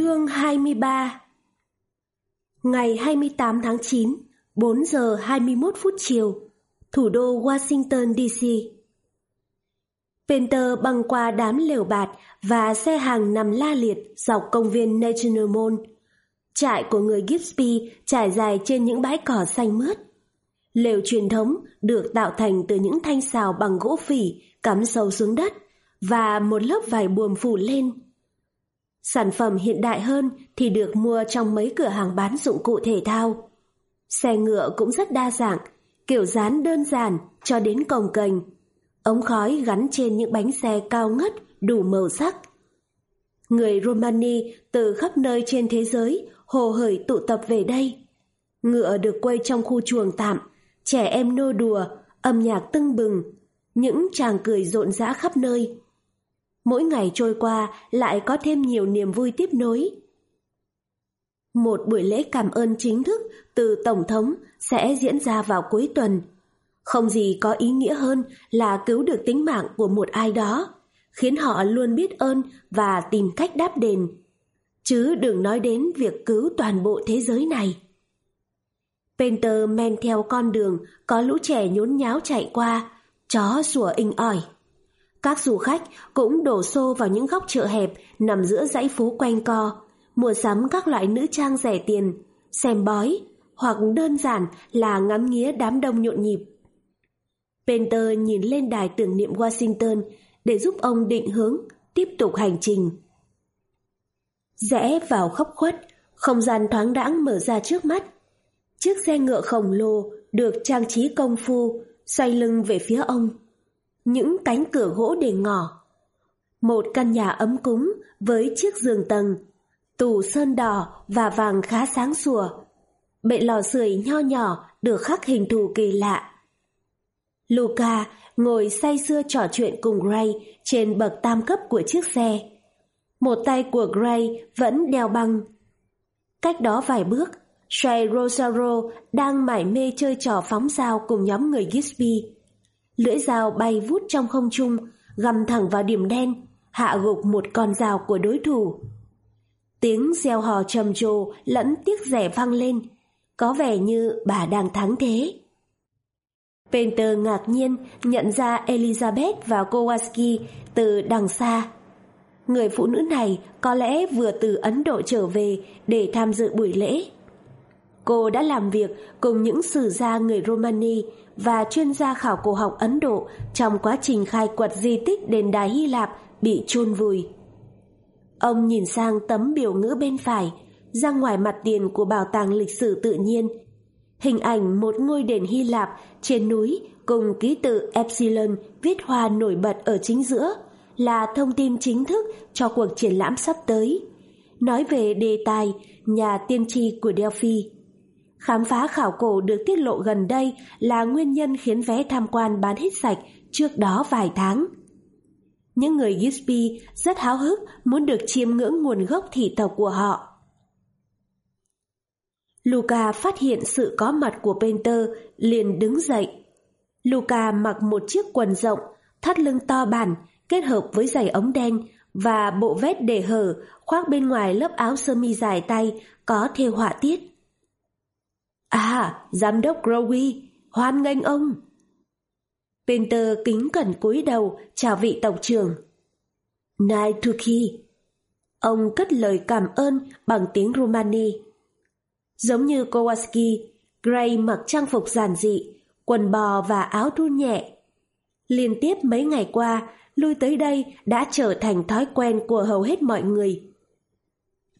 Chương 23 Ngày 28 tháng 9, 4 giờ 21 phút chiều, thủ đô Washington DC. Penter băng qua đám lều bạt và xe hàng nằm la liệt dọc công viên National Mall. Trại của người Gipsby trải dài trên những bãi cỏ xanh mướt. Lều truyền thống được tạo thành từ những thanh xào bằng gỗ phỉ cắm sâu xuống đất và một lớp vải buồm phủ lên. Sản phẩm hiện đại hơn thì được mua trong mấy cửa hàng bán dụng cụ thể thao. Xe ngựa cũng rất đa dạng, kiểu dáng đơn giản cho đến cồng kềnh. Ống khói gắn trên những bánh xe cao ngất đủ màu sắc. Người Romani từ khắp nơi trên thế giới hồ hởi tụ tập về đây. Ngựa được quay trong khu chuồng tạm, trẻ em nô đùa, âm nhạc tưng bừng, những chàng cười rộn rã khắp nơi. Mỗi ngày trôi qua lại có thêm nhiều niềm vui tiếp nối. Một buổi lễ cảm ơn chính thức từ Tổng thống sẽ diễn ra vào cuối tuần. Không gì có ý nghĩa hơn là cứu được tính mạng của một ai đó, khiến họ luôn biết ơn và tìm cách đáp đền. Chứ đừng nói đến việc cứu toàn bộ thế giới này. Penter men theo con đường có lũ trẻ nhốn nháo chạy qua, chó sủa inh ỏi. Các du khách cũng đổ xô vào những góc chợ hẹp nằm giữa dãy phố quanh co, mua sắm các loại nữ trang rẻ tiền, xem bói, hoặc đơn giản là ngắm nghía đám đông nhộn nhịp. Penter nhìn lên đài tưởng niệm Washington để giúp ông định hướng, tiếp tục hành trình. Rẽ vào khóc khuất, không gian thoáng đãng mở ra trước mắt. Chiếc xe ngựa khổng lồ được trang trí công phu, xoay lưng về phía ông những cánh cửa gỗ để ngỏ. Một căn nhà ấm cúng với chiếc giường tầng, tủ sơn đỏ và vàng khá sáng sủa. Bệ lò sưởi nho nhỏ được khắc hình thù kỳ lạ. Luca ngồi say sưa trò chuyện cùng Gray trên bậc tam cấp của chiếc xe. Một tay của Gray vẫn đeo băng. Cách đó vài bước, Shay Rosaro đang mải mê chơi trò phóng sao cùng nhóm người Gisby lưỡi dao bay vút trong không trung, găm thẳng vào điểm đen, hạ gục một con dao của đối thủ. Tiếng reo hò trầm trồ lẫn tiếc rẻ vang lên, có vẻ như bà đang thắng thế. Painter ngạc nhiên nhận ra Elizabeth và Kowalski từ đằng xa. Người phụ nữ này có lẽ vừa từ Ấn Độ trở về để tham dự buổi lễ. Cô đã làm việc cùng những sử gia người Romani và chuyên gia khảo cổ học Ấn Độ trong quá trình khai quật di tích đền đài Hy Lạp bị chôn vùi. Ông nhìn sang tấm biểu ngữ bên phải, ra ngoài mặt tiền của bảo tàng lịch sử tự nhiên. Hình ảnh một ngôi đền Hy Lạp trên núi cùng ký tự Epsilon viết hoa nổi bật ở chính giữa là thông tin chính thức cho cuộc triển lãm sắp tới. Nói về đề tài nhà tiên tri của Delphi. Khám phá khảo cổ được tiết lộ gần đây là nguyên nhân khiến vé tham quan bán hết sạch trước đó vài tháng. Những người Gisby rất háo hức muốn được chiêm ngưỡng nguồn gốc thị tộc của họ. Luca phát hiện sự có mặt của Painter liền đứng dậy. Luca mặc một chiếc quần rộng, thắt lưng to bản kết hợp với giày ống đen và bộ vest để hở khoác bên ngoài lớp áo sơ mi dài tay có thêu họa tiết. À, giám đốc Growy, hoan nghênh ông. Peter kính cẩn cúi đầu chào vị tổng trưởng. Nai Tuki. Ông cất lời cảm ơn bằng tiếng Romani. Giống như Kowalski, Gray mặc trang phục giản dị, quần bò và áo thun nhẹ. Liên tiếp mấy ngày qua, lui tới đây đã trở thành thói quen của hầu hết mọi người.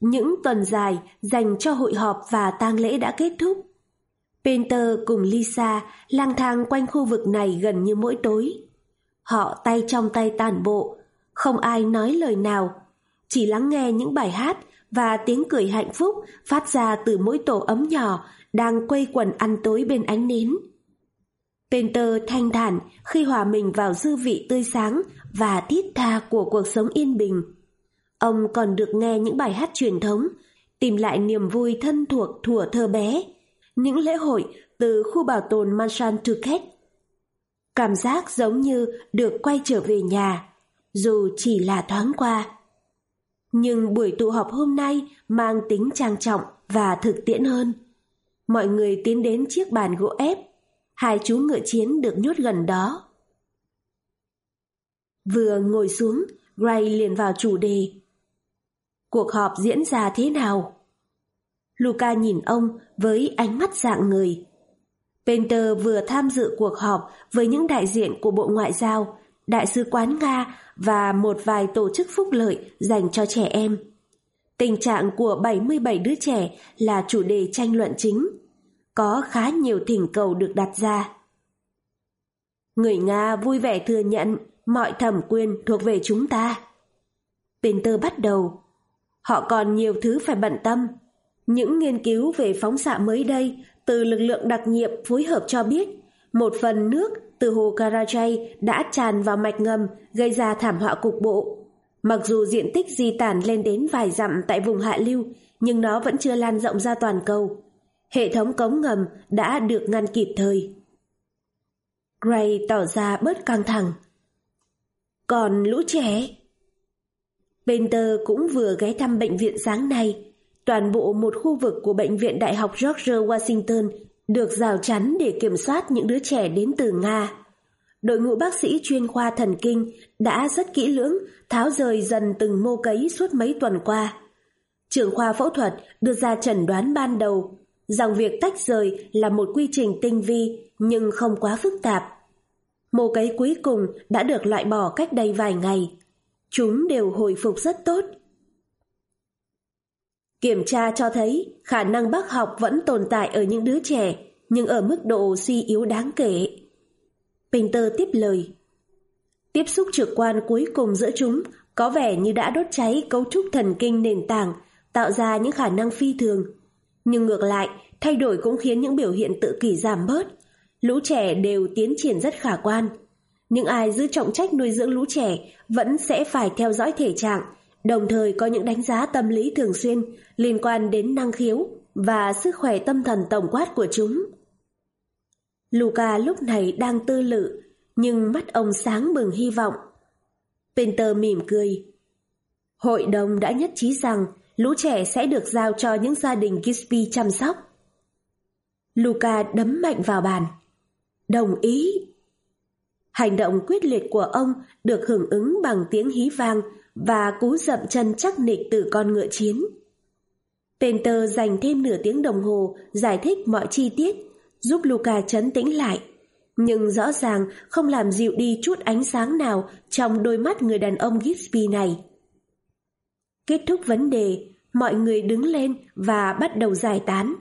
Những tuần dài dành cho hội họp và tang lễ đã kết thúc. Peter cùng Lisa lang thang quanh khu vực này gần như mỗi tối. Họ tay trong tay tàn bộ, không ai nói lời nào, chỉ lắng nghe những bài hát và tiếng cười hạnh phúc phát ra từ mỗi tổ ấm nhỏ đang quây quần ăn tối bên ánh nến. Peter thanh thản khi hòa mình vào dư vị tươi sáng và thiết tha của cuộc sống yên bình. Ông còn được nghe những bài hát truyền thống, tìm lại niềm vui thân thuộc thuở thơ bé những lễ hội từ khu bảo tồn Manshan Tuket. Cảm giác giống như được quay trở về nhà, dù chỉ là thoáng qua. Nhưng buổi tụ họp hôm nay mang tính trang trọng và thực tiễn hơn. Mọi người tiến đến chiếc bàn gỗ ép, hai chú ngựa chiến được nhốt gần đó. Vừa ngồi xuống, Gray liền vào chủ đề. Cuộc họp diễn ra thế nào? Luca nhìn ông với ánh mắt dạng người. Penter vừa tham dự cuộc họp với những đại diện của Bộ Ngoại giao, Đại sứ quán Nga và một vài tổ chức phúc lợi dành cho trẻ em. Tình trạng của 77 đứa trẻ là chủ đề tranh luận chính. Có khá nhiều thỉnh cầu được đặt ra. Người Nga vui vẻ thừa nhận mọi thẩm quyền thuộc về chúng ta. Penter bắt đầu. Họ còn nhiều thứ phải bận tâm. Những nghiên cứu về phóng xạ mới đây từ lực lượng đặc nhiệm phối hợp cho biết một phần nước từ hồ Karachay đã tràn vào mạch ngầm gây ra thảm họa cục bộ. Mặc dù diện tích di tản lên đến vài dặm tại vùng hạ lưu, nhưng nó vẫn chưa lan rộng ra toàn cầu. Hệ thống cống ngầm đã được ngăn kịp thời. Gray tỏ ra bớt căng thẳng. Còn lũ trẻ? Penter cũng vừa ghé thăm bệnh viện sáng nay. Toàn bộ một khu vực của Bệnh viện Đại học George Washington được rào chắn để kiểm soát những đứa trẻ đến từ Nga. Đội ngũ bác sĩ chuyên khoa thần kinh đã rất kỹ lưỡng, tháo rời dần từng mô cấy suốt mấy tuần qua. Trưởng khoa phẫu thuật đưa ra chẩn đoán ban đầu, rằng việc tách rời là một quy trình tinh vi, nhưng không quá phức tạp. Mô cấy cuối cùng đã được loại bỏ cách đây vài ngày. Chúng đều hồi phục rất tốt. Kiểm tra cho thấy khả năng bác học vẫn tồn tại ở những đứa trẻ, nhưng ở mức độ suy yếu đáng kể. Painter tiếp lời. Tiếp xúc trực quan cuối cùng giữa chúng có vẻ như đã đốt cháy cấu trúc thần kinh nền tảng, tạo ra những khả năng phi thường. Nhưng ngược lại, thay đổi cũng khiến những biểu hiện tự kỷ giảm bớt. Lũ trẻ đều tiến triển rất khả quan. Những ai giữ trọng trách nuôi dưỡng lũ trẻ vẫn sẽ phải theo dõi thể trạng, đồng thời có những đánh giá tâm lý thường xuyên liên quan đến năng khiếu và sức khỏe tâm thần tổng quát của chúng. Luca lúc này đang tư lự, nhưng mắt ông sáng bừng hy vọng. Pinter mỉm cười. Hội đồng đã nhất trí rằng lũ trẻ sẽ được giao cho những gia đình Gisby chăm sóc. Luca đấm mạnh vào bàn. Đồng ý. Hành động quyết liệt của ông được hưởng ứng bằng tiếng hí vang và cú dậm chân chắc nịch từ con ngựa chiến. tên tơ dành thêm nửa tiếng đồng hồ giải thích mọi chi tiết, giúp Luca chấn tĩnh lại. Nhưng rõ ràng không làm dịu đi chút ánh sáng nào trong đôi mắt người đàn ông Gitsby này. Kết thúc vấn đề, mọi người đứng lên và bắt đầu giải tán.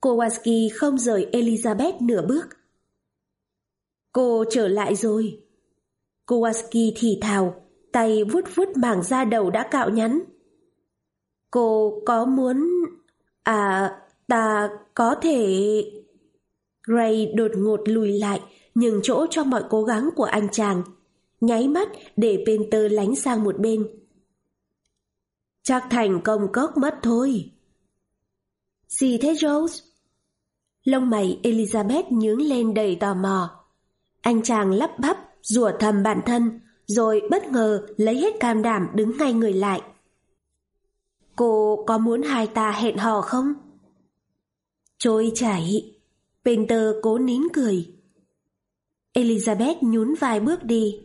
Kowalski không rời Elizabeth nửa bước. Cô trở lại rồi. Kowalski thì thào, tay vuốt vuốt mảng da đầu đã cạo nhắn. Cô có muốn... À, ta có thể... Gray đột ngột lùi lại, nhường chỗ cho mọi cố gắng của anh chàng. Nháy mắt để Penter lánh sang một bên. Chắc thành công cốc mất thôi. Gì thế Rose? Lông mày Elizabeth nhướng lên đầy tò mò. Anh chàng lắp bắp, rủa thầm bản thân, rồi bất ngờ lấy hết cam đảm đứng ngay người lại. Cô có muốn hai ta hẹn hò không? Trôi chảy. Penter cố nín cười. Elizabeth nhún vài bước đi.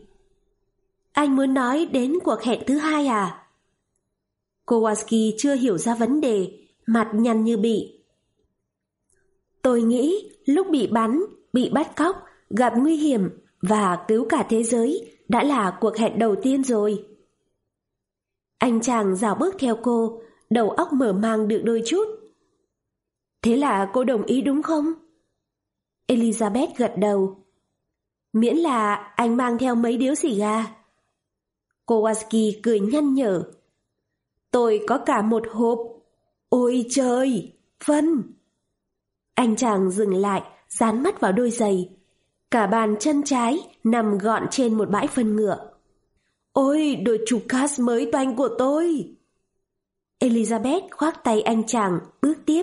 Anh muốn nói đến cuộc hẹn thứ hai à? Kowalski chưa hiểu ra vấn đề, mặt nhăn như bị. Tôi nghĩ lúc bị bắn, bị bắt cóc, gặp nguy hiểm và cứu cả thế giới đã là cuộc hẹn đầu tiên rồi. Anh chàng dào bước theo cô, đầu óc mở mang được đôi chút. Thế là cô đồng ý đúng không? Elizabeth gật đầu. Miễn là anh mang theo mấy điếu xì gà. Kowalski cười nhăn nhở. Tôi có cả một hộp. Ôi trời! Vân! Anh chàng dừng lại, dán mắt vào đôi giày. Cả bàn chân trái nằm gọn trên một bãi phân ngựa. Ôi, đội chủ cast mới toanh của tôi! Elizabeth khoác tay anh chàng, bước tiếp.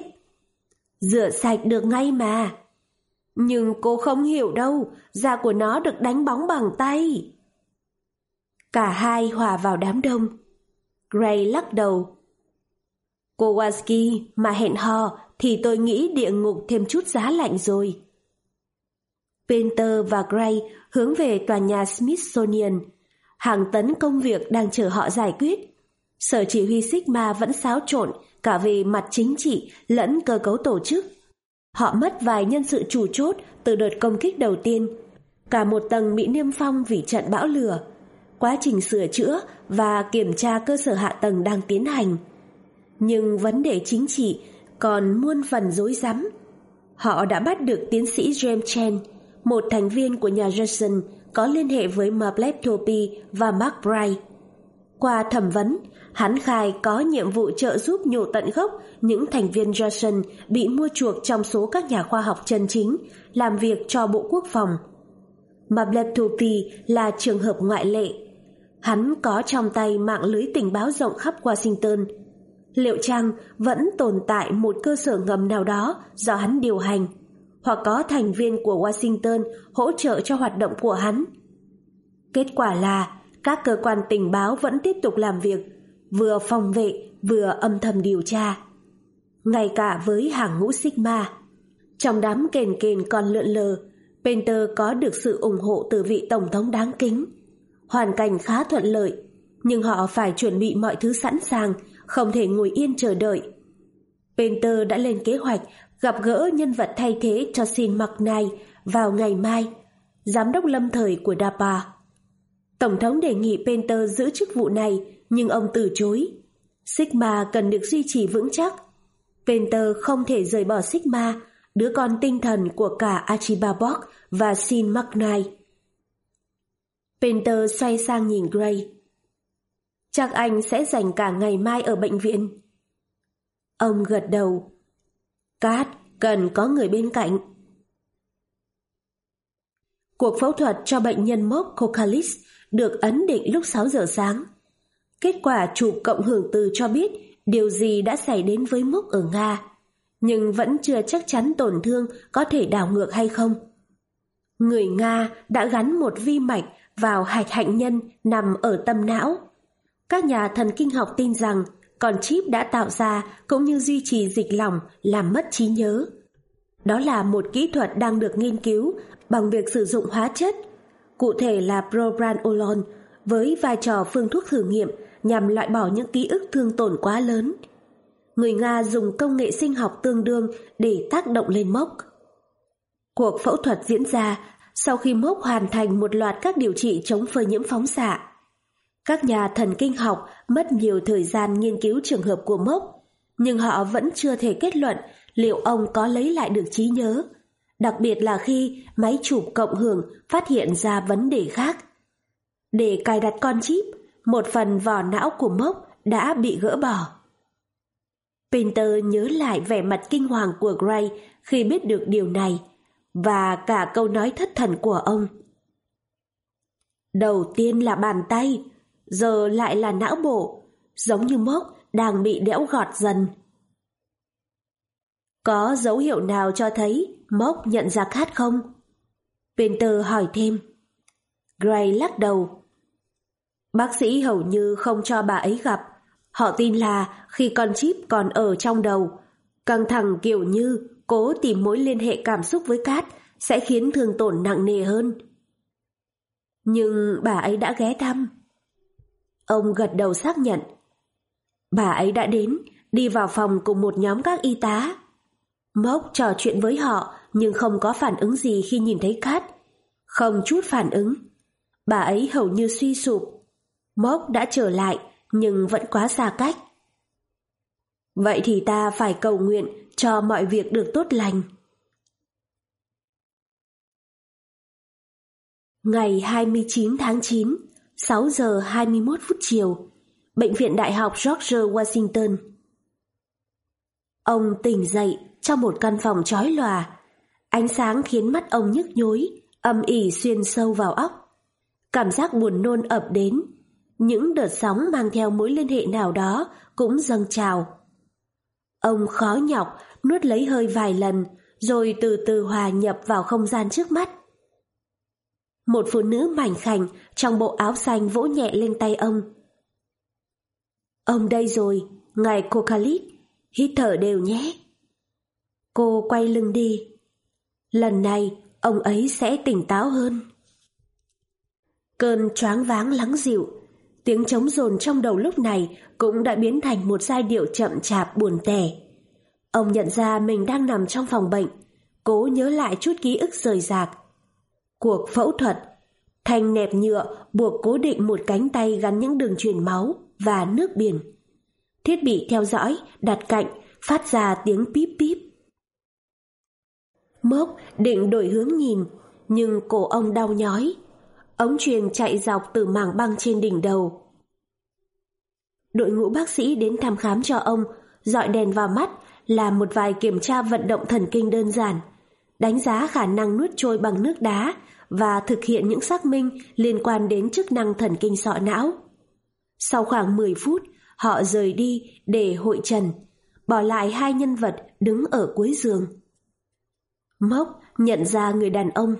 Rửa sạch được ngay mà. Nhưng cô không hiểu đâu, da của nó được đánh bóng bằng tay. Cả hai hòa vào đám đông. Gray lắc đầu. Kowalski mà hẹn hò thì tôi nghĩ địa ngục thêm chút giá lạnh rồi. Painter và Gray hướng về tòa nhà Smithsonian. Hàng tấn công việc đang chờ họ giải quyết. Sở chỉ huy Sigma vẫn xáo trộn cả về mặt chính trị lẫn cơ cấu tổ chức. Họ mất vài nhân sự chủ chốt từ đợt công kích đầu tiên. Cả một tầng bị niêm phong vì trận bão lửa. Quá trình sửa chữa và kiểm tra cơ sở hạ tầng đang tiến hành. Nhưng vấn đề chính trị còn muôn phần rối rắm. Họ đã bắt được tiến sĩ James Chen, một thành viên của nhà Johnson có liên hệ với Mapleptopy và Mark Bright. Qua thẩm vấn, hắn khai có nhiệm vụ trợ giúp nhổ tận gốc những thành viên Johnson bị mua chuộc trong số các nhà khoa học chân chính làm việc cho Bộ Quốc phòng. Mapleptopy là trường hợp ngoại lệ. Hắn có trong tay mạng lưới tình báo rộng khắp Washington. Liệu chăng vẫn tồn tại một cơ sở ngầm nào đó do hắn điều hành? Hoặc có thành viên của Washington hỗ trợ cho hoạt động của hắn. Kết quả là các cơ quan tình báo vẫn tiếp tục làm việc, vừa phòng vệ vừa âm thầm điều tra. Ngay cả với hàng ngũ Sigma, trong đám kền kền còn lượn lờ, Penter có được sự ủng hộ từ vị Tổng thống đáng kính. Hoàn cảnh khá thuận lợi, nhưng họ phải chuẩn bị mọi thứ sẵn sàng, không thể ngồi yên chờ đợi. Penter đã lên kế hoạch gặp gỡ nhân vật thay thế cho Sin McKnight vào ngày mai, giám đốc lâm thời của DAPA. Tổng thống đề nghị Penter giữ chức vụ này, nhưng ông từ chối. Sigma cần được duy trì vững chắc. Penter không thể rời bỏ Sigma, đứa con tinh thần của cả Archibald và Sin McKnight. Penter xoay sang nhìn Gray. Chắc anh sẽ dành cả ngày mai ở bệnh viện. Ông gật đầu. Cát, cần có người bên cạnh. Cuộc phẫu thuật cho bệnh nhân mốc Cocalis được ấn định lúc 6 giờ sáng. Kết quả chụp cộng hưởng từ cho biết điều gì đã xảy đến với mốc ở Nga, nhưng vẫn chưa chắc chắn tổn thương có thể đảo ngược hay không. Người Nga đã gắn một vi mạch vào hạch hạnh nhân nằm ở tâm não. Các nhà thần kinh học tin rằng còn chip đã tạo ra cũng như duy trì dịch lỏng làm mất trí nhớ. Đó là một kỹ thuật đang được nghiên cứu bằng việc sử dụng hóa chất, cụ thể là propranolol, với vai trò phương thuốc thử nghiệm nhằm loại bỏ những ký ức thương tổn quá lớn. Người Nga dùng công nghệ sinh học tương đương để tác động lên mốc. Cuộc phẫu thuật diễn ra sau khi mốc hoàn thành một loạt các điều trị chống phơi nhiễm phóng xạ. Các nhà thần kinh học mất nhiều thời gian nghiên cứu trường hợp của Mốc, nhưng họ vẫn chưa thể kết luận liệu ông có lấy lại được trí nhớ, đặc biệt là khi máy chụp cộng hưởng phát hiện ra vấn đề khác. Để cài đặt con chip, một phần vỏ não của Mốc đã bị gỡ bỏ. Pinter nhớ lại vẻ mặt kinh hoàng của Gray khi biết được điều này và cả câu nói thất thần của ông. Đầu tiên là bàn tay, giờ lại là não bộ, giống như mốc đang bị đẽo gọt dần. Có dấu hiệu nào cho thấy mốc nhận ra khát không? Peter hỏi thêm. Gray lắc đầu. Bác sĩ hầu như không cho bà ấy gặp. Họ tin là khi con chip còn ở trong đầu, căng thẳng kiểu như cố tìm mối liên hệ cảm xúc với Cát sẽ khiến thương tổn nặng nề hơn. Nhưng bà ấy đã ghé thăm. Ông gật đầu xác nhận. Bà ấy đã đến, đi vào phòng cùng một nhóm các y tá. Mốc trò chuyện với họ nhưng không có phản ứng gì khi nhìn thấy Cát. Không chút phản ứng. Bà ấy hầu như suy sụp. Mốc đã trở lại nhưng vẫn quá xa cách. Vậy thì ta phải cầu nguyện cho mọi việc được tốt lành. Ngày 29 tháng 9 6 giờ 21 phút chiều, Bệnh viện Đại học George Washington. Ông tỉnh dậy trong một căn phòng chói lòa. Ánh sáng khiến mắt ông nhức nhối, âm ỉ xuyên sâu vào óc. Cảm giác buồn nôn ập đến. Những đợt sóng mang theo mối liên hệ nào đó cũng dâng trào. Ông khó nhọc nuốt lấy hơi vài lần rồi từ từ hòa nhập vào không gian trước mắt. Một phụ nữ mảnh khảnh trong bộ áo xanh vỗ nhẹ lên tay ông. Ông đây rồi, ngài Kokalit, hít thở đều nhé. Cô quay lưng đi. Lần này, ông ấy sẽ tỉnh táo hơn. Cơn choáng váng lắng dịu, tiếng trống rồn trong đầu lúc này cũng đã biến thành một giai điệu chậm chạp buồn tẻ. Ông nhận ra mình đang nằm trong phòng bệnh, cố nhớ lại chút ký ức rời rạc. Cuộc phẫu thuật, thanh nẹp nhựa buộc cố định một cánh tay gắn những đường truyền máu và nước biển. Thiết bị theo dõi đặt cạnh phát ra tiếng píp píp. Mốc định đổi hướng nhìn, nhưng cổ ông đau nhói. Ống truyền chạy dọc từ mảng băng trên đỉnh đầu. Đội ngũ bác sĩ đến thăm khám cho ông, dọi đèn vào mắt, làm một vài kiểm tra vận động thần kinh đơn giản, đánh giá khả năng nuốt trôi bằng nước đá và thực hiện những xác minh liên quan đến chức năng thần kinh sọ não. Sau khoảng 10 phút, họ rời đi để hội trần, bỏ lại hai nhân vật đứng ở cuối giường. Mốc nhận ra người đàn ông.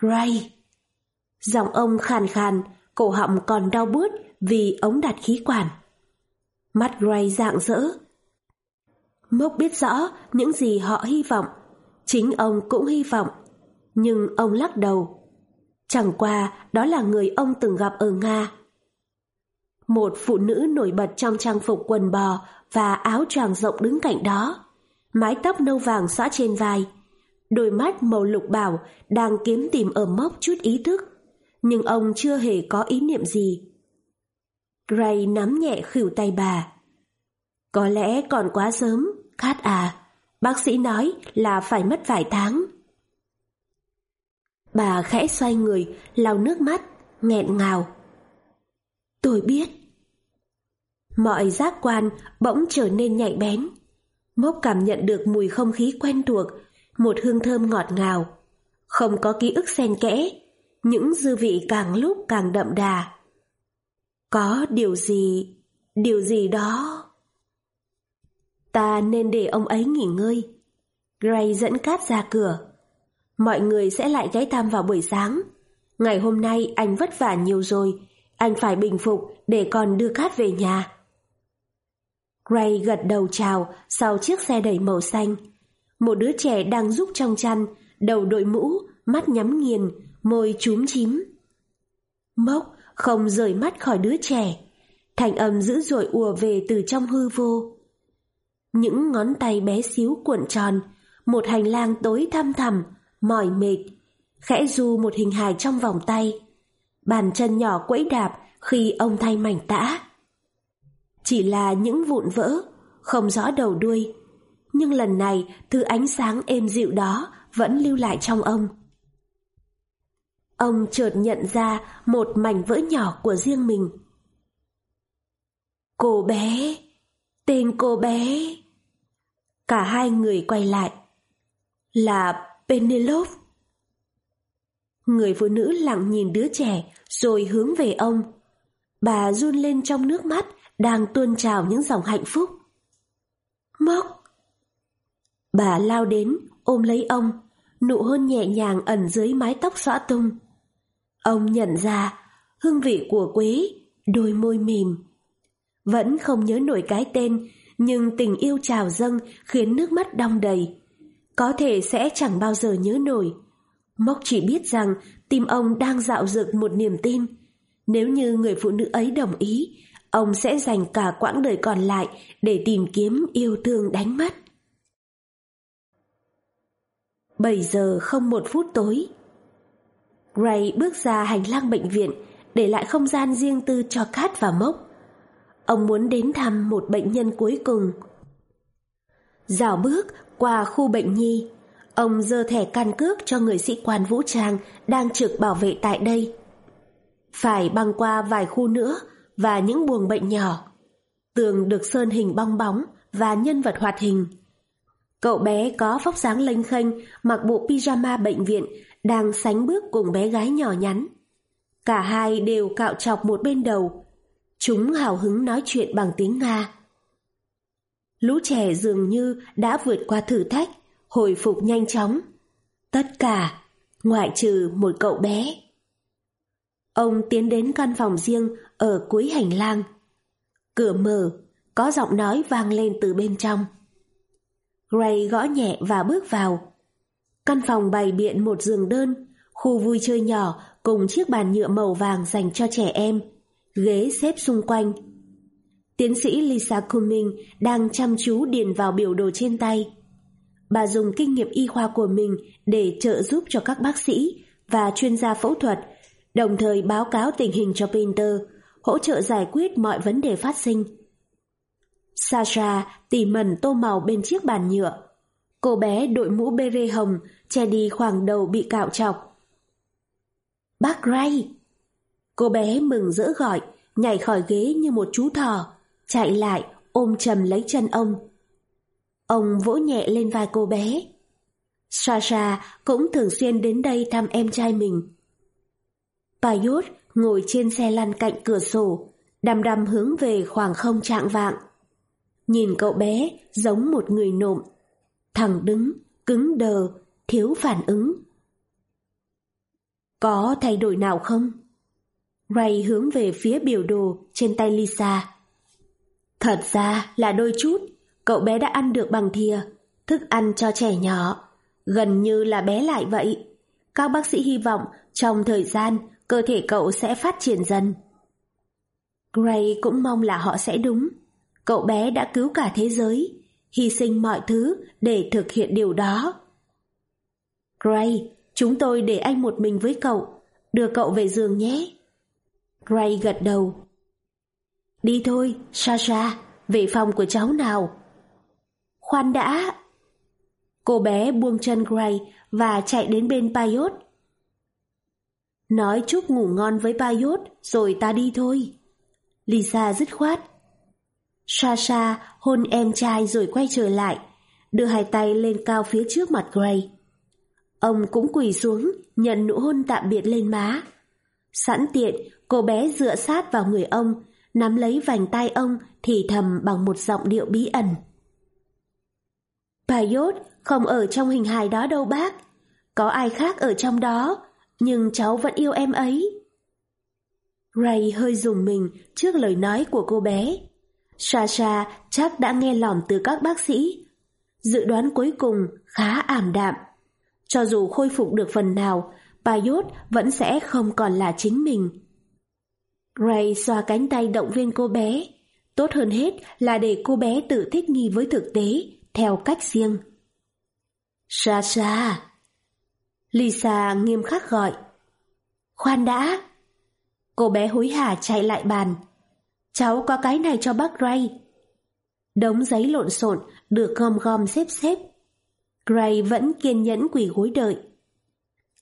Gray. Giọng ông khàn khàn, cổ họng còn đau buốt vì ống đặt khí quản. Mắt Gray rạng rỡ. Mốc biết rõ những gì họ hy vọng. Chính ông cũng hy vọng. Nhưng ông lắc đầu. Chẳng qua đó là người ông từng gặp ở Nga. Một phụ nữ nổi bật trong trang phục quần bò và áo choàng rộng đứng cạnh đó. Mái tóc nâu vàng xõa trên vai. Đôi mắt màu lục bảo đang kiếm tìm ở mốc chút ý thức. Nhưng ông chưa hề có ý niệm gì. Gray nắm nhẹ khỉu tay bà. Có lẽ còn quá sớm, Khát à, bác sĩ nói là phải mất vài tháng. Bà khẽ xoay người, lau nước mắt, nghẹn ngào. Tôi biết. Mọi giác quan bỗng trở nên nhạy bén. Mốc cảm nhận được mùi không khí quen thuộc, một hương thơm ngọt ngào. Không có ký ức xen kẽ, những dư vị càng lúc càng đậm đà. Có điều gì, điều gì đó... Ta nên để ông ấy nghỉ ngơi. Gray dẫn Cát ra cửa. Mọi người sẽ lại ghé thăm vào buổi sáng. Ngày hôm nay anh vất vả nhiều rồi, anh phải bình phục để còn đưa Cát về nhà. Gray gật đầu chào sau chiếc xe đẩy màu xanh. Một đứa trẻ đang giúp trong chăn, đầu đội mũ, mắt nhắm nghiền, môi chúm chím. Mốc không rời mắt khỏi đứa trẻ. Thành âm dữ dội ùa về từ trong hư vô. Những ngón tay bé xíu cuộn tròn, một hành lang tối thăm thẳm, mỏi mệt, khẽ du một hình hài trong vòng tay. Bàn chân nhỏ quẫy đạp khi ông thay mảnh tã. Chỉ là những vụn vỡ, không rõ đầu đuôi. Nhưng lần này, thứ ánh sáng êm dịu đó vẫn lưu lại trong ông. Ông chợt nhận ra một mảnh vỡ nhỏ của riêng mình. Cô bé, tên cô bé. Cả hai người quay lại. Là Penelope. Người phụ nữ lặng nhìn đứa trẻ rồi hướng về ông. Bà run lên trong nước mắt đang tuôn trào những dòng hạnh phúc. Mốc! Bà lao đến, ôm lấy ông, nụ hôn nhẹ nhàng ẩn dưới mái tóc xõa tung. Ông nhận ra hương vị của quế, đôi môi mềm. Vẫn không nhớ nổi cái tên, nhưng tình yêu trào dâng khiến nước mắt đong đầy. Có thể sẽ chẳng bao giờ nhớ nổi. Mốc chỉ biết rằng tim ông đang dạo dực một niềm tin. Nếu như người phụ nữ ấy đồng ý, ông sẽ dành cả quãng đời còn lại để tìm kiếm yêu thương đánh mất. 7 giờ không một phút tối. Gray bước ra hành lang bệnh viện, để lại không gian riêng tư cho Kat và Mốc. Ông muốn đến thăm một bệnh nhân cuối cùng. Dạo bước qua khu bệnh nhi, ông dơ thẻ căn cước cho người sĩ quan vũ trang đang trực bảo vệ tại đây. Phải băng qua vài khu nữa và những buồng bệnh nhỏ. Tường được sơn hình bong bóng và nhân vật hoạt hình. Cậu bé có vóc dáng lênh khênh, mặc bộ pyjama bệnh viện, đang sánh bước cùng bé gái nhỏ nhắn. Cả hai đều cạo chọc một bên đầu. Chúng hào hứng nói chuyện bằng tiếng Nga. Lũ trẻ dường như đã vượt qua thử thách, hồi phục nhanh chóng. Tất cả, ngoại trừ một cậu bé. Ông tiến đến căn phòng riêng ở cuối hành lang. Cửa mở, có giọng nói vang lên từ bên trong. Gray gõ nhẹ và bước vào. Căn phòng bày biện một giường đơn, khu vui chơi nhỏ cùng chiếc bàn nhựa màu vàng dành cho trẻ em, ghế xếp xung quanh. Tiến sĩ Lisa Cumming đang chăm chú điền vào biểu đồ trên tay. Bà dùng kinh nghiệm y khoa của mình để trợ giúp cho các bác sĩ và chuyên gia phẫu thuật, đồng thời báo cáo tình hình cho Pinter, hỗ trợ giải quyết mọi vấn đề phát sinh. Sasha tỉ mẩn tô màu bên chiếc bàn nhựa. Cô bé đội mũ bê rê hồng, che đi khoảng đầu bị cạo chọc. Bác Ray, Cô bé mừng rỡ gọi, nhảy khỏi ghế như một chú thỏ, chạy lại ôm chầm lấy chân ông. Ông vỗ nhẹ lên vai cô bé. Sasha cũng thường xuyên đến đây thăm em trai mình. Payot ngồi trên xe lăn cạnh cửa sổ, đăm đăm hướng về khoảng không trạng vạng. Nhìn cậu bé giống một người nộm, thẳng đứng, cứng đờ, thiếu phản ứng. Có thay đổi nào không? Ray hướng về phía biểu đồ trên tay Lisa. Thật ra là đôi chút, cậu bé đã ăn được bằng thìa, thức ăn cho trẻ nhỏ, gần như là bé lại vậy. Các bác sĩ hy vọng trong thời gian cơ thể cậu sẽ phát triển dần. Gray cũng mong là họ sẽ đúng. Cậu bé đã cứu cả thế giới, hy sinh mọi thứ để thực hiện điều đó. Gray, chúng tôi để anh một mình với cậu, đưa cậu về giường nhé. Gray gật đầu. Đi thôi, Sasha, về phòng của cháu nào. Khoan đã. Cô bé buông chân Gray và chạy đến bên Payot. Nói chúc ngủ ngon với Payot rồi ta đi thôi. Lisa dứt khoát. Sasha hôn em trai rồi quay trở lại, đưa hai tay lên cao phía trước mặt Gray. Ông cũng quỳ xuống, nhận nụ hôn tạm biệt lên má. Sẵn tiện, cô bé dựa sát vào người ông, nắm lấy vành tay ông thì thầm bằng một giọng điệu bí ẩn. Payot không ở trong hình hài đó đâu bác. Có ai khác ở trong đó, nhưng cháu vẫn yêu em ấy. Ray hơi dùng mình trước lời nói của cô bé. Sasha chắc đã nghe lỏm từ các bác sĩ. Dự đoán cuối cùng khá ảm đạm. Cho dù khôi phục được phần nào, Payot vẫn sẽ không còn là chính mình. Ray xoa cánh tay động viên cô bé. Tốt hơn hết là để cô bé tự thích nghi với thực tế, theo cách riêng. Sasha! Lisa nghiêm khắc gọi. Khoan đã! Cô bé hối hả chạy lại bàn. Cháu có cái này cho bác Ray. Đống giấy lộn xộn được gom gom xếp xếp. Gray vẫn kiên nhẫn quỳ gối đợi.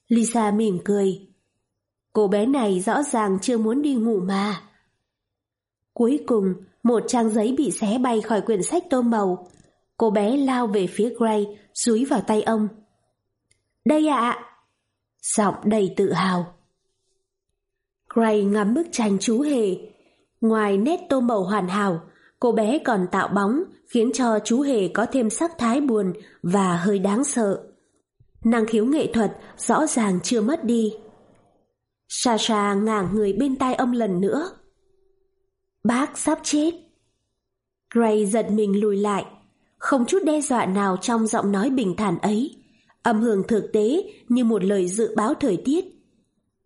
Lisa mỉm cười. Cô bé này rõ ràng chưa muốn đi ngủ mà. Cuối cùng, một trang giấy bị xé bay khỏi quyển sách tô màu. Cô bé lao về phía Gray, dúi vào tay ông. Đây ạ! Giọng đầy tự hào. Gray ngắm bức tranh chú hề. Ngoài nét tô màu hoàn hảo, cô bé còn tạo bóng khiến cho chú hề có thêm sắc thái buồn và hơi đáng sợ. Năng khiếu nghệ thuật rõ ràng chưa mất đi. Sasha ngả người bên tai ông lần nữa. Bác sắp chết. Gray giật mình lùi lại, không chút đe dọa nào trong giọng nói bình thản ấy. Âm hưởng thực tế như một lời dự báo thời tiết.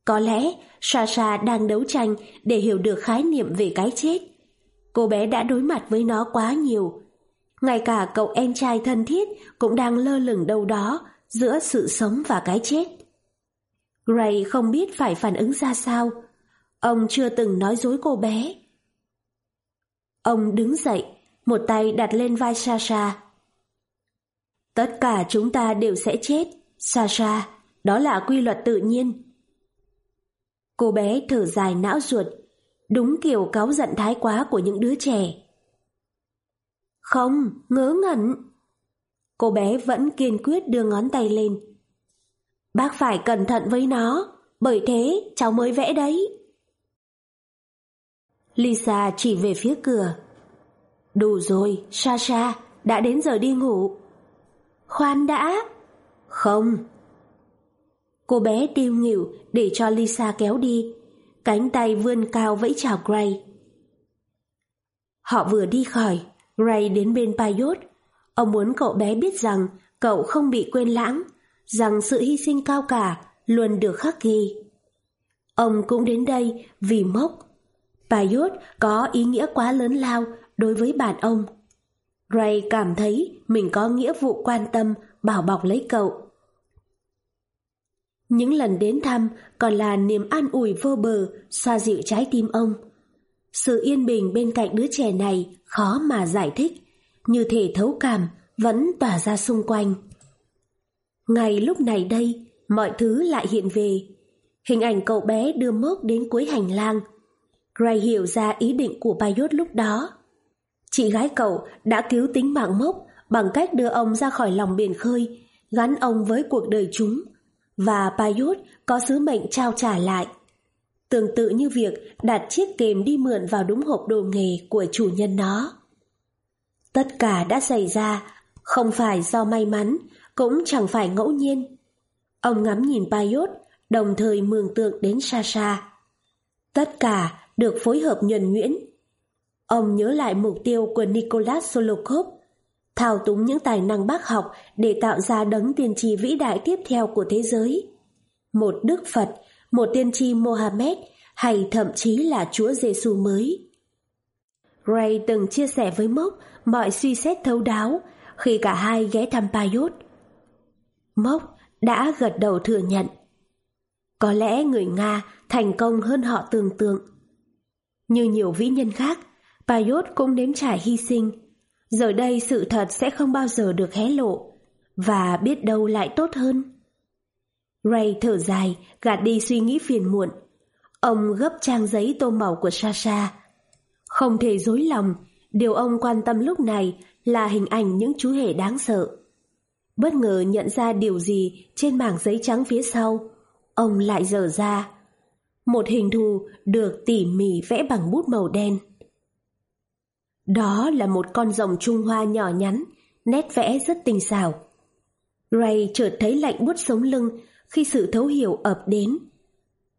Có lẽ Sasha đang đấu tranh để hiểu được khái niệm về cái chết. Cô bé đã đối mặt với nó quá nhiều. Ngay cả cậu em trai thân thiết cũng đang lơ lửng đâu đó giữa sự sống và cái chết. Gray không biết phải phản ứng ra sao. Ông chưa từng nói dối cô bé. Ông đứng dậy, một tay đặt lên vai Sasha. Tất cả chúng ta đều sẽ chết, Sasha, đó là quy luật tự nhiên. Cô bé thở dài não ruột, đúng kiểu cáu giận thái quá của những đứa trẻ. Không, ngớ ngẩn. Cô bé vẫn kiên quyết đưa ngón tay lên. Bác phải cẩn thận với nó, bởi thế cháu mới vẽ đấy. Lisa chỉ về phía cửa. Đủ rồi, Sasha, đã đến giờ đi ngủ. Khoan đã. Không. Cô bé tiêu nghỉu để cho Lisa kéo đi. Cánh tay vươn cao vẫy chào Gray. Họ vừa đi khỏi, gray đến bên Payot. Ông muốn cậu bé biết rằng cậu không bị quên lãng, rằng sự hy sinh cao cả luôn được khắc ghi. Ông cũng đến đây vì mốc. Paiốt có ý nghĩa quá lớn lao đối với bạn ông. Ray cảm thấy mình có nghĩa vụ quan tâm, bảo bọc lấy cậu. Những lần đến thăm còn là niềm an ủi vô bờ, xoa dịu trái tim ông. Sự yên bình bên cạnh đứa trẻ này khó mà giải thích, như thể thấu cảm vẫn tỏa ra xung quanh. Ngay lúc này đây, mọi thứ lại hiện về. Hình ảnh cậu bé đưa mốc đến cuối hành lang. Gray hiểu ra ý định của Bayot lúc đó. Chị gái cậu đã cứu tính mạng mốc bằng cách đưa ông ra khỏi lòng biển khơi, gắn ông với cuộc đời chúng, và Bayot có sứ mệnh trao trả lại. Tương tự như việc đặt chiếc kềm đi mượn vào đúng hộp đồ nghề của chủ nhân nó. Tất cả đã xảy ra, không phải do may mắn, cũng chẳng phải ngẫu nhiên. Ông ngắm nhìn Paiốt, đồng thời mường tượng đến Sasha. Tất cả được phối hợp nhuần nhuyễn. Ông nhớ lại mục tiêu của Nicholas Solokov, thao túng những tài năng bác học để tạo ra đấng tiên tri vĩ đại tiếp theo của thế giới. Một Đức Phật, một tiên tri Mohammed hay thậm chí là Chúa Giêsu mới. Ray từng chia sẻ với Mốc mọi suy xét thấu đáo khi cả hai ghé thăm Paiốt. Mốc đã gật đầu thừa nhận. Có lẽ người Nga thành công hơn họ tưởng tượng. Như nhiều vĩ nhân khác, Payot cũng nếm trải hy sinh. Giờ đây sự thật sẽ không bao giờ được hé lộ, và biết đâu lại tốt hơn. Ray thở dài, gạt đi suy nghĩ phiền muộn. Ông gấp trang giấy tô màu của Sasha. Không thể dối lòng, điều ông quan tâm lúc này là hình ảnh những chú hề đáng sợ. Bất ngờ nhận ra điều gì trên mảng giấy trắng phía sau, ông lại dở ra. Một hình thù được tỉ mỉ vẽ bằng bút màu đen. Đó là một con rồng Trung Hoa nhỏ nhắn, nét vẽ rất tinh xảo. Ray chợt thấy lạnh buốt sống lưng khi sự thấu hiểu ập đến.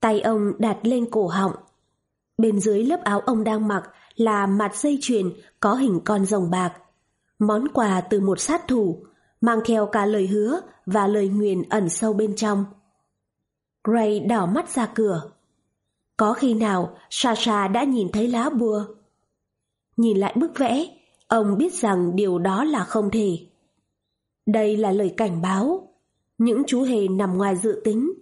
Tay ông đặt lên cổ họng. Bên dưới lớp áo ông đang mặc là mặt dây chuyền có hình con rồng bạc. Món quà từ một sát thủ, mang theo cả lời hứa và lời nguyền ẩn sâu bên trong. Gray đảo mắt ra cửa. Có khi nào Sasha đã nhìn thấy lá bùa? Nhìn lại bức vẽ, ông biết rằng điều đó là không thể. Đây là lời cảnh báo. Những chú hề nằm ngoài dự tính.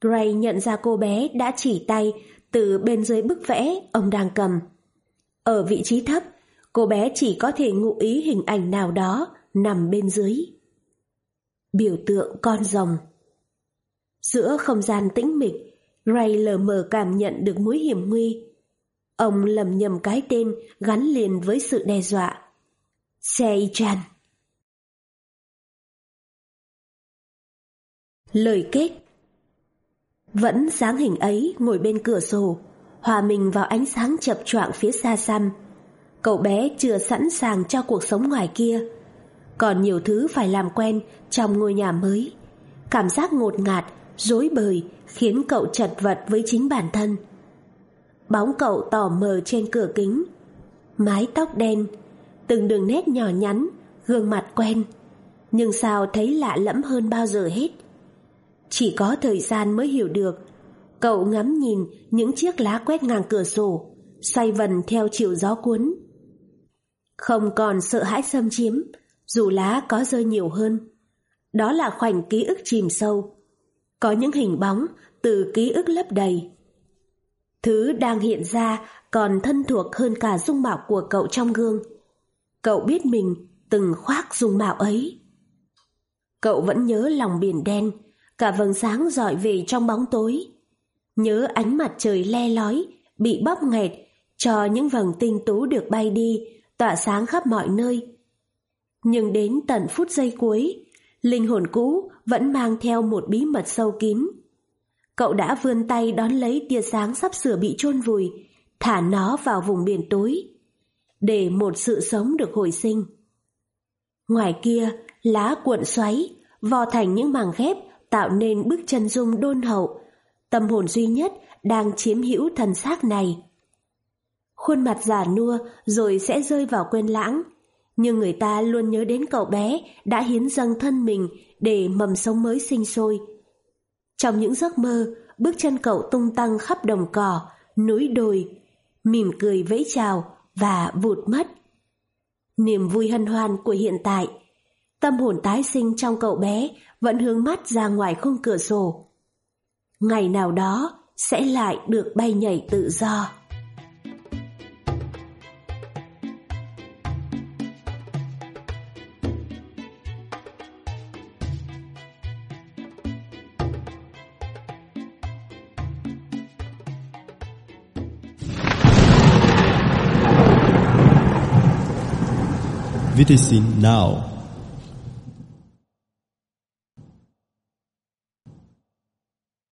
Gray nhận ra cô bé đã chỉ tay từ bên dưới bức vẽ ông đang cầm. Ở vị trí thấp, cô bé chỉ có thể ngụ ý hình ảnh nào đó nằm bên dưới. Biểu tượng con rồng Giữa không gian tĩnh mịch, Ray lờ mờ cảm nhận được mối hiểm nguy. Ông lầm nhầm cái tên gắn liền với sự đe dọa. Seichan Lời kết Vẫn dáng hình ấy ngồi bên cửa sổ, hòa mình vào ánh sáng chập choạng phía xa xăm. Cậu bé chưa sẵn sàng cho cuộc sống ngoài kia. Còn nhiều thứ phải làm quen trong ngôi nhà mới. Cảm giác ngột ngạt, rối bời khiến cậu chật vật với chính bản thân. Bóng cậu tỏ mờ trên cửa kính. Mái tóc đen, từng đường nét nhỏ nhắn, gương mặt quen. Nhưng sao thấy lạ lẫm hơn bao giờ hết. Chỉ có thời gian mới hiểu được. Cậu ngắm nhìn những chiếc lá quét ngang cửa sổ, xoay vần theo chiều gió cuốn. Không còn sợ hãi xâm chiếm, dù lá có rơi nhiều hơn. Đó là khoảnh ký ức chìm sâu. Có những hình bóng từ ký ức lấp đầy. Thứ đang hiện ra còn thân thuộc hơn cả dung mạo của cậu trong gương. Cậu biết mình từng khoác dung mạo ấy. Cậu vẫn nhớ lòng biển đen, cả vầng sáng dọi về trong bóng tối. Nhớ ánh mặt trời le lói, bị bóp nghẹt, cho những vầng tinh tú được bay đi, tỏa sáng khắp mọi nơi. Nhưng đến tận phút giây cuối, linh hồn cũ vẫn mang theo một bí mật sâu kín. Cậu đã vươn tay đón lấy tia sáng sắp sửa bị chôn vùi, thả nó vào vùng biển tối, để một sự sống được hồi sinh. Ngoài kia, lá cuộn xoáy, vò thành những màng ghép tạo nên bức chân dung đôn hậu, tâm hồn duy nhất đang chiếm hữu thần xác này. khuôn mặt già nua rồi sẽ rơi vào quên lãng. Nhưng người ta luôn nhớ đến cậu bé đã hiến dâng thân mình để mầm sống mới sinh sôi. Trong những giấc mơ, bước chân cậu tung tăng khắp đồng cỏ, núi đồi, mỉm cười vẫy chào và vụt mất. Niềm vui hân hoan của hiện tại, tâm hồn tái sinh trong cậu bé vẫn hướng mắt ra ngoài khung cửa sổ. Ngày nào đó sẽ lại được bay nhảy tự do. practicing now.